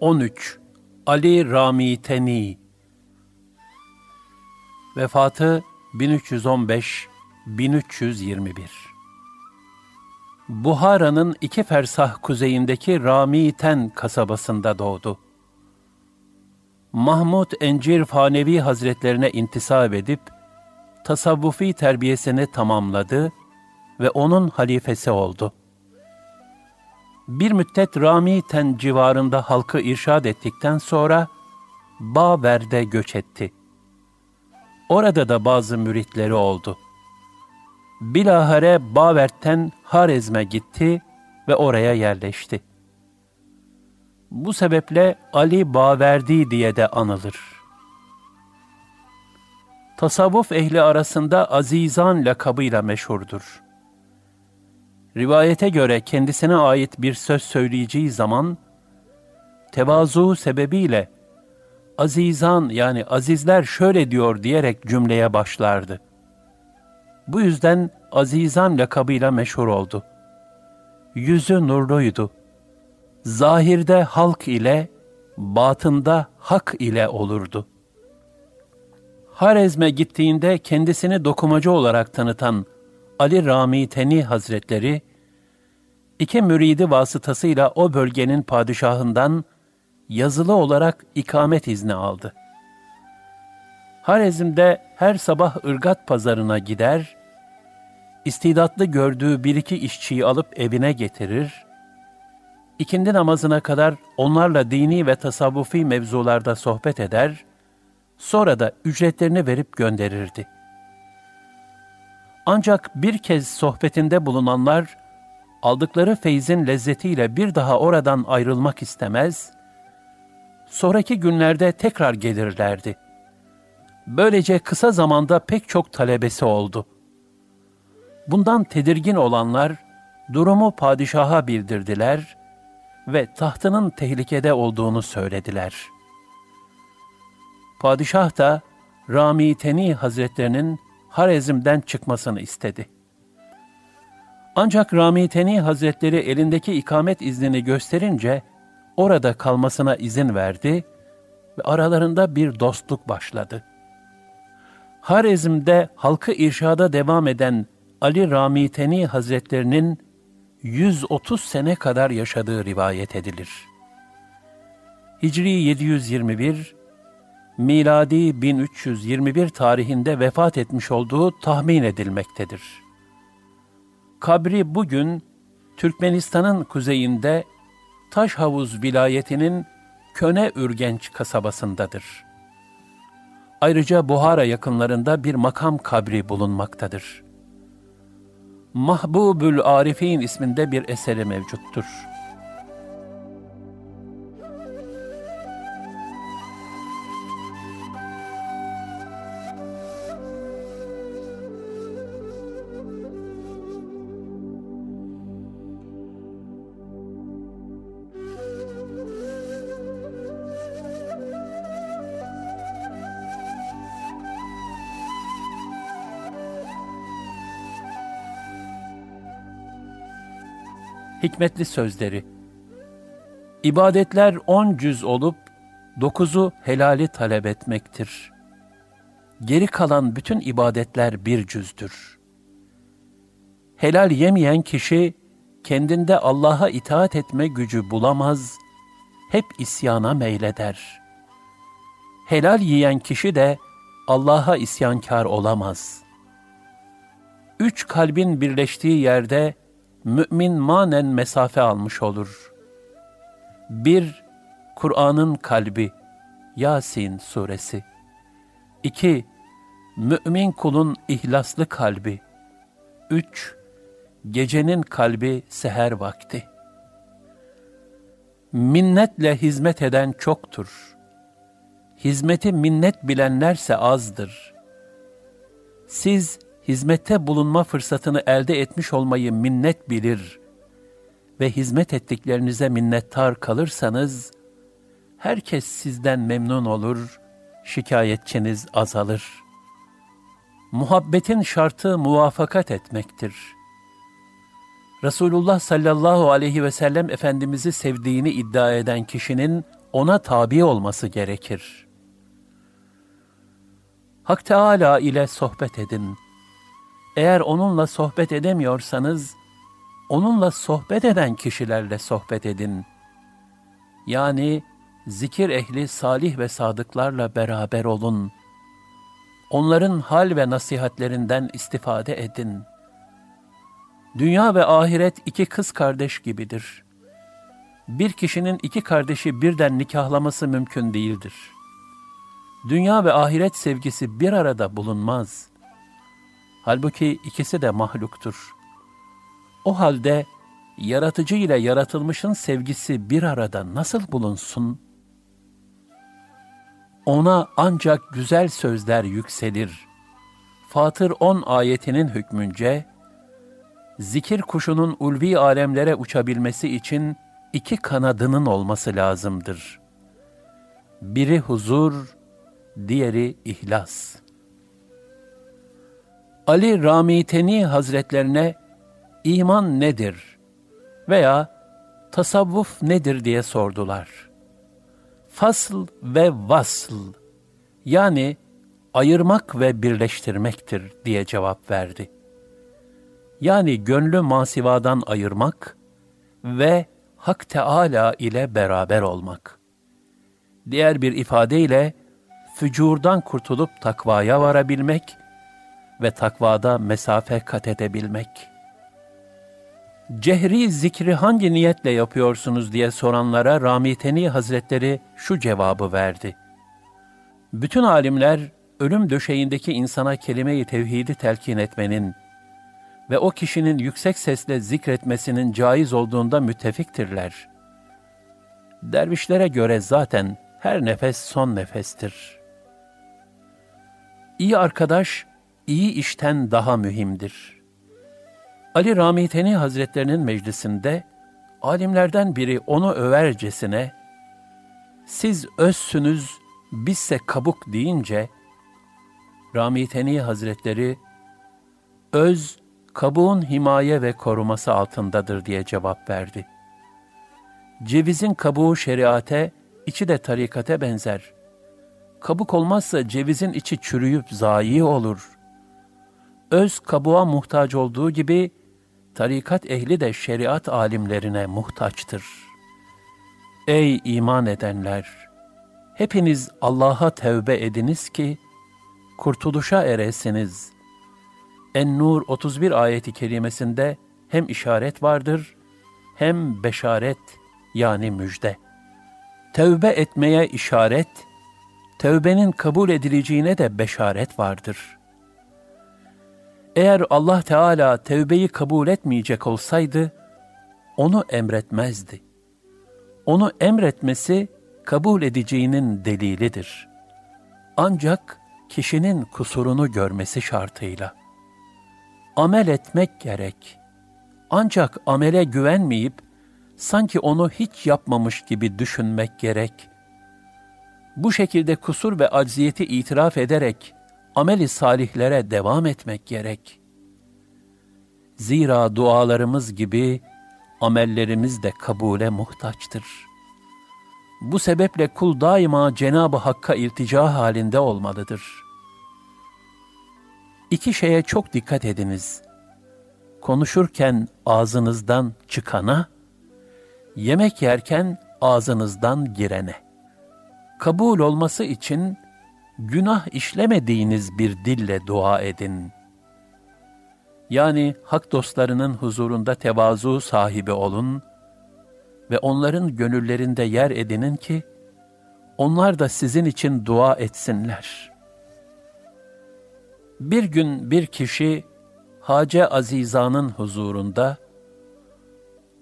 13 Ali Rami Teni Vefatı 1315 1321 Buhara'nın iki fersah kuzeyindeki Ramiten kasabasında doğdu. Mahmud Encir Fanevi Hazretlerine intisap edip, tasavvufi terbiyesini tamamladı ve onun halifesi oldu. Bir müddet Ramiten civarında halkı irşad ettikten sonra, Baver'de göç etti. Orada da bazı müritleri oldu.'' Bilahare Bavert'ten Harezm'e gitti ve oraya yerleşti. Bu sebeple Ali Baverdi diye de anılır. Tasavvuf ehli arasında Azizan lakabıyla meşhurdur. Rivayete göre kendisine ait bir söz söyleyeceği zaman, tevazu sebebiyle Azizan yani azizler şöyle diyor diyerek cümleye başlardı. Bu yüzden Azizan lakabıyla meşhur oldu. Yüzü nurluydu. Zahirde halk ile, batında hak ile olurdu. Harezm'e gittiğinde kendisini dokumacı olarak tanıtan Ali Rami Teni Hazretleri, iki müridi vasıtasıyla o bölgenin padişahından yazılı olarak ikamet izni aldı. Harezm'de her sabah ırgat pazarına gider, istidatlı gördüğü bir iki işçiyi alıp evine getirir, ikindi namazına kadar onlarla dini ve tasavvufi mevzularda sohbet eder, sonra da ücretlerini verip gönderirdi. Ancak bir kez sohbetinde bulunanlar, aldıkları feyzin lezzetiyle bir daha oradan ayrılmak istemez, sonraki günlerde tekrar gelirlerdi. Böylece kısa zamanda pek çok talebesi oldu.'' Bundan tedirgin olanlar durumu padişaha bildirdiler ve tahtının tehlikede olduğunu söylediler. Padişah da Rami Teni Hazretlerinin Harezm'den çıkmasını istedi. Ancak Rami Teni Hazretleri elindeki ikamet iznini gösterince orada kalmasına izin verdi ve aralarında bir dostluk başladı. Harezm'de halkı irşada devam eden Ali Ramiteni Hazretlerinin 130 sene kadar yaşadığı rivayet edilir. Hicri 721, miladi 1321 tarihinde vefat etmiş olduğu tahmin edilmektedir. Kabri bugün Türkmenistan'ın kuzeyinde Taş Havuz vilayetinin Köne Ürgenç kasabasındadır. Ayrıca Buhara yakınlarında bir makam kabri bulunmaktadır. Mahbubül Arifin isminde bir eseri mevcuttur. Hikmetli sözleri. İbadetler on cüz olup, dokuzu helali talep etmektir. Geri kalan bütün ibadetler bir cüzdür. Helal yemeyen kişi, kendinde Allah'a itaat etme gücü bulamaz, hep isyana meyleder. Helal yiyen kişi de Allah'a isyankar olamaz. Üç kalbin birleştiği yerde, mümin manen mesafe almış olur. Bir, Kur'an'ın kalbi, Yasin suresi. İki, mümin kulun ihlaslı kalbi. Üç, gecenin kalbi seher vakti. Minnetle hizmet eden çoktur. Hizmeti minnet bilenlerse azdır. Siz hizmette bulunma fırsatını elde etmiş olmayı minnet bilir ve hizmet ettiklerinize minnettar kalırsanız, herkes sizden memnun olur, şikayetçiniz azalır. Muhabbetin şartı muvafakat etmektir. Resulullah sallallahu aleyhi ve sellem Efendimiz'i sevdiğini iddia eden kişinin ona tabi olması gerekir. Hak Teala ile sohbet edin. Eğer onunla sohbet edemiyorsanız, onunla sohbet eden kişilerle sohbet edin. Yani zikir ehli salih ve sadıklarla beraber olun. Onların hal ve nasihatlerinden istifade edin. Dünya ve ahiret iki kız kardeş gibidir. Bir kişinin iki kardeşi birden nikahlaması mümkün değildir. Dünya ve ahiret sevgisi bir arada bulunmaz. Halbuki ikisi de mahluktur. O halde yaratıcı ile yaratılmışın sevgisi bir arada nasıl bulunsun?'' ona ancak güzel sözler yükselir. Fatır 10 ayetinin hükmünce, zikir kuşunun ulvi alemlere uçabilmesi için iki kanadının olması lazımdır. Biri huzur, diğeri ihlas. Ali Ramiteni Hazretlerine iman nedir veya tasavvuf nedir diye sordular fasl ve vasl yani ayırmak ve birleştirmektir diye cevap verdi. Yani gönlü masivadan ayırmak ve Hak Teala ile beraber olmak. Diğer bir ifadeyle fücurdan kurtulup takvaya varabilmek ve takvada mesafe kat edebilmek.'' cehri zikri hangi niyetle yapıyorsunuz diye soranlara Ramiteni Hazretleri şu cevabı verdi. Bütün alimler ölüm döşeğindeki insana kelime-i tevhidi telkin etmenin ve o kişinin yüksek sesle zikretmesinin caiz olduğunda müttefiktirler. Dervişlere göre zaten her nefes son nefestir. İyi arkadaş, iyi işten daha mühimdir.'' Ali Ramiteni Hazretlerinin meclisinde alimlerden biri onu övercesine siz özsünüz bizse kabuk deyince Ramiteni Hazretleri öz kabuğun himaye ve koruması altındadır diye cevap verdi. Cevizin kabuğu şeriate, içi de tarikate benzer. Kabuk olmazsa cevizin içi çürüyüp zayi olur. Öz kabuğa muhtaç olduğu gibi tarikat ehli de şeriat alimlerine muhtaçtır. Ey iman edenler! Hepiniz Allah'a tevbe ediniz ki, kurtuluşa eresiniz. En-Nur 31 ayeti kerimesinde hem işaret vardır, hem beşaret yani müjde. Tevbe etmeye işaret, tevbenin kabul edileceğine de beşaret vardır.'' Eğer Allah Teala tevbeyi kabul etmeyecek olsaydı, onu emretmezdi. Onu emretmesi kabul edeceğinin delilidir. Ancak kişinin kusurunu görmesi şartıyla. Amel etmek gerek. Ancak amele güvenmeyip, sanki onu hiç yapmamış gibi düşünmek gerek. Bu şekilde kusur ve acziyeti itiraf ederek, ameli salihlere devam etmek gerek. Zira dualarımız gibi amellerimiz de kabule muhtaçtır. Bu sebeple kul daima Cenab-ı Hakk'a iltica halinde olmalıdır. İki şeye çok dikkat ediniz. Konuşurken ağzınızdan çıkana, yemek yerken ağzınızdan girene. Kabul olması için günah işlemediğiniz bir dille dua edin. Yani hak dostlarının huzurunda tevazu sahibi olun ve onların gönüllerinde yer edinin ki, onlar da sizin için dua etsinler. Bir gün bir kişi Hace Aziza'nın huzurunda,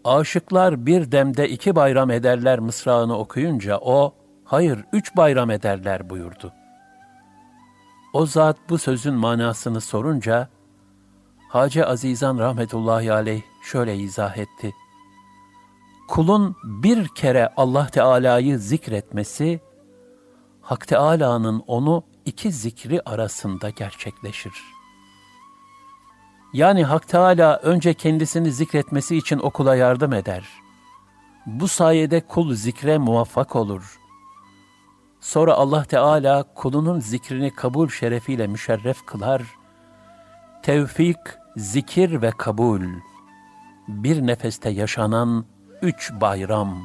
aşıklar bir demde iki bayram ederler mısrağını okuyunca o, hayır üç bayram ederler buyurdu.'' O zat bu sözün manasını sorunca, Hacı Azizan rahmetullahi aleyh şöyle izah etti. Kulun bir kere Allah Teala'yı zikretmesi, Hak Teala'nın onu iki zikri arasında gerçekleşir. Yani Hak Teala önce kendisini zikretmesi için okula yardım eder. Bu sayede kul zikre muvaffak olur.'' Sonra Allah Teala kulunun zikrini kabul şerefiyle müşerref kılar. Tevfik, zikir ve kabul. Bir nefeste yaşanan üç bayram.